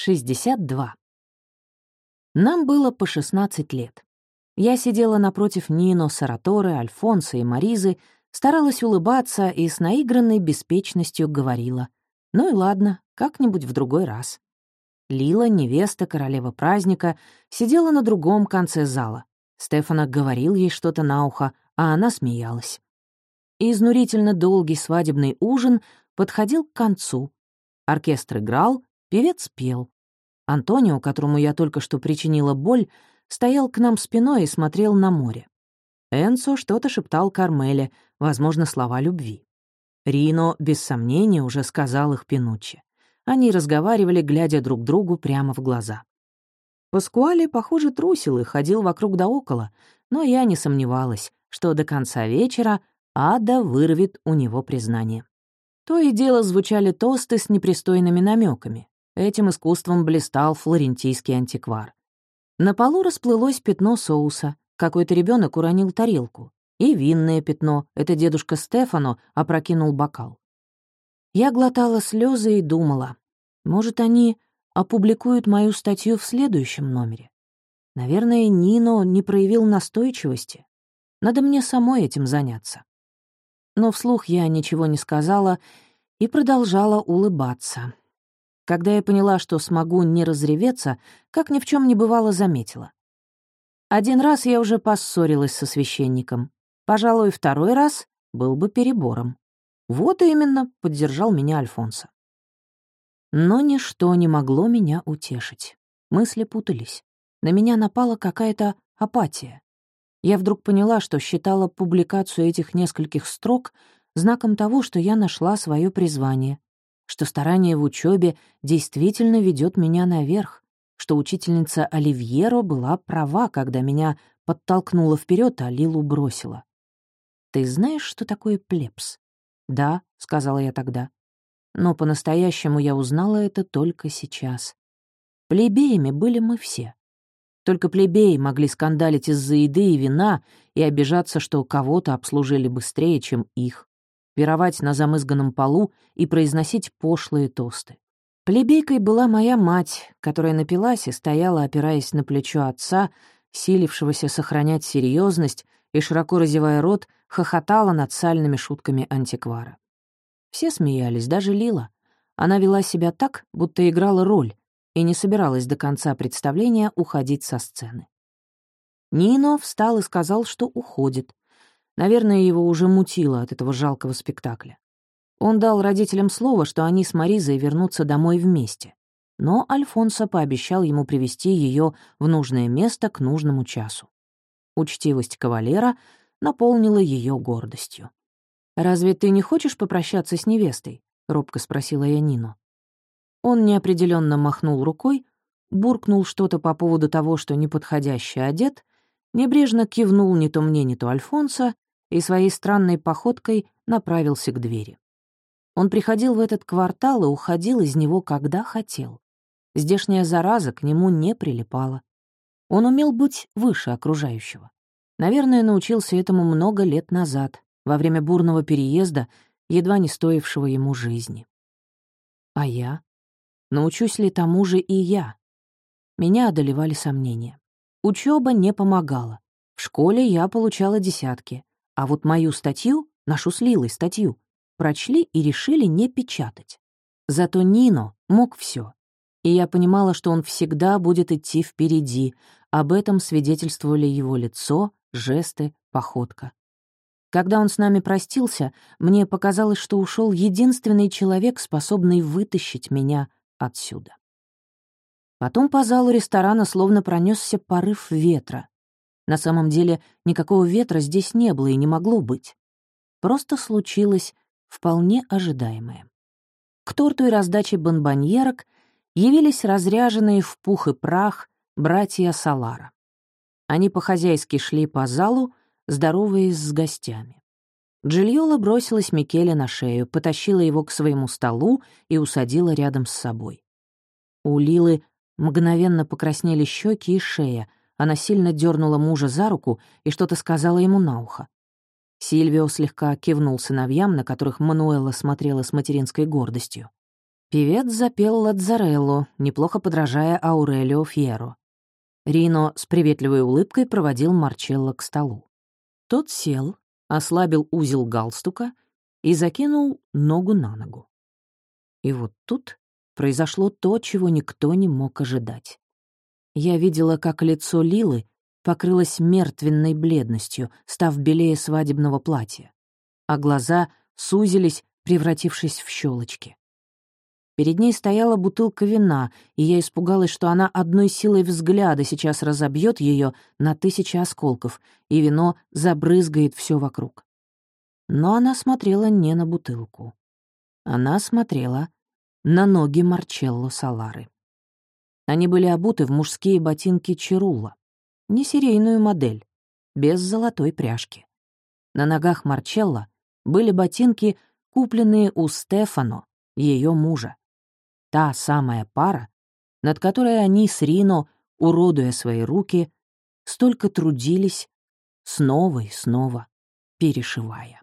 62. Нам было по 16 лет. Я сидела напротив Нино, Сараторы, Альфонса и Маризы, старалась улыбаться и с наигранной беспечностью говорила. «Ну и ладно, как-нибудь в другой раз». Лила, невеста, королева праздника, сидела на другом конце зала. Стефана говорил ей что-то на ухо, а она смеялась. Изнурительно долгий свадебный ужин подходил к концу. Оркестр играл, Певец пел. Антонио, которому я только что причинила боль, стоял к нам спиной и смотрел на море. Энцо что-то шептал Кармеле, возможно, слова любви. Рино, без сомнения, уже сказал их Пинуччи. Они разговаривали, глядя друг другу прямо в глаза. Паскуале, похоже, трусил и ходил вокруг да около, но я не сомневалась, что до конца вечера Ада вырвет у него признание. То и дело звучали тосты с непристойными намеками. Этим искусством блистал флорентийский антиквар. На полу расплылось пятно соуса. Какой-то ребенок уронил тарелку. И винное пятно. Это дедушка Стефано опрокинул бокал. Я глотала слезы и думала, может, они опубликуют мою статью в следующем номере. Наверное, Нино не проявил настойчивости. Надо мне самой этим заняться. Но вслух я ничего не сказала и продолжала улыбаться. Когда я поняла, что смогу не разреветься, как ни в чем не бывало, заметила. Один раз я уже поссорилась со священником. Пожалуй, второй раз был бы перебором. Вот именно, — поддержал меня Альфонсо. Но ничто не могло меня утешить. Мысли путались. На меня напала какая-то апатия. Я вдруг поняла, что считала публикацию этих нескольких строк знаком того, что я нашла свое призвание, что старание в учебе действительно ведет меня наверх, что учительница Оливьеро была права, когда меня подтолкнула вперед, а Лилу бросила. «Ты знаешь, что такое плебс?» «Да», — сказала я тогда. Но по-настоящему я узнала это только сейчас. Плебеями были мы все. Только плебеи могли скандалить из-за еды и вина и обижаться, что кого-то обслужили быстрее, чем их пировать на замызганном полу и произносить пошлые тосты. Плебейкой была моя мать, которая напилась и стояла, опираясь на плечо отца, силившегося сохранять серьезность и, широко разевая рот, хохотала над сальными шутками антиквара. Все смеялись, даже Лила. Она вела себя так, будто играла роль, и не собиралась до конца представления уходить со сцены. Нино встал и сказал, что уходит, Наверное, его уже мутило от этого жалкого спектакля. Он дал родителям слово, что они с Маризой вернутся домой вместе. Но Альфонсо пообещал ему привести ее в нужное место к нужному часу. Учтивость кавалера наполнила ее гордостью. «Разве ты не хочешь попрощаться с невестой?» — робко спросила я Нину. Он неопределенно махнул рукой, буркнул что-то по поводу того, что неподходяще одет, небрежно кивнул не то мне, не то Альфонсо и своей странной походкой направился к двери. Он приходил в этот квартал и уходил из него, когда хотел. Здешняя зараза к нему не прилипала. Он умел быть выше окружающего. Наверное, научился этому много лет назад, во время бурного переезда, едва не стоившего ему жизни. А я? Научусь ли тому же и я? Меня одолевали сомнения. Учеба не помогала. В школе я получала десятки. А вот мою статью, нашу с Лилой статью, прочли и решили не печатать. Зато Нино мог все, И я понимала, что он всегда будет идти впереди. Об этом свидетельствовали его лицо, жесты, походка. Когда он с нами простился, мне показалось, что ушел единственный человек, способный вытащить меня отсюда. Потом по залу ресторана словно пронесся порыв ветра. На самом деле никакого ветра здесь не было и не могло быть. Просто случилось вполне ожидаемое. К торту и раздаче бомбоньерок явились разряженные в пух и прах братья Салара. Они по-хозяйски шли по залу, здороваясь с гостями. Джильола бросилась Микеле на шею, потащила его к своему столу и усадила рядом с собой. У Лилы мгновенно покраснели щеки и шея, она сильно дернула мужа за руку и что-то сказала ему на ухо. Сильвио слегка кивнул сыновьям, на которых Мануэла смотрела с материнской гордостью. Певец запел Ладзарелло, неплохо подражая Аурелио Фьеро. Рино с приветливой улыбкой проводил Марчелло к столу. Тот сел, ослабил узел галстука и закинул ногу на ногу. И вот тут произошло то, чего никто не мог ожидать. Я видела, как лицо Лилы покрылось мертвенной бледностью, став белее свадебного платья, а глаза сузились, превратившись в щелочки. Перед ней стояла бутылка вина, и я испугалась, что она одной силой взгляда сейчас разобьет ее на тысячи осколков, и вино забрызгает все вокруг. Но она смотрела не на бутылку. Она смотрела на ноги Марчелло Салары. Они были обуты в мужские ботинки Чирула, не серийную модель, без золотой пряжки. На ногах Марчелло были ботинки, купленные у Стефано, ее мужа. Та самая пара, над которой они с Рино, уродуя свои руки, столько трудились, снова и снова перешивая.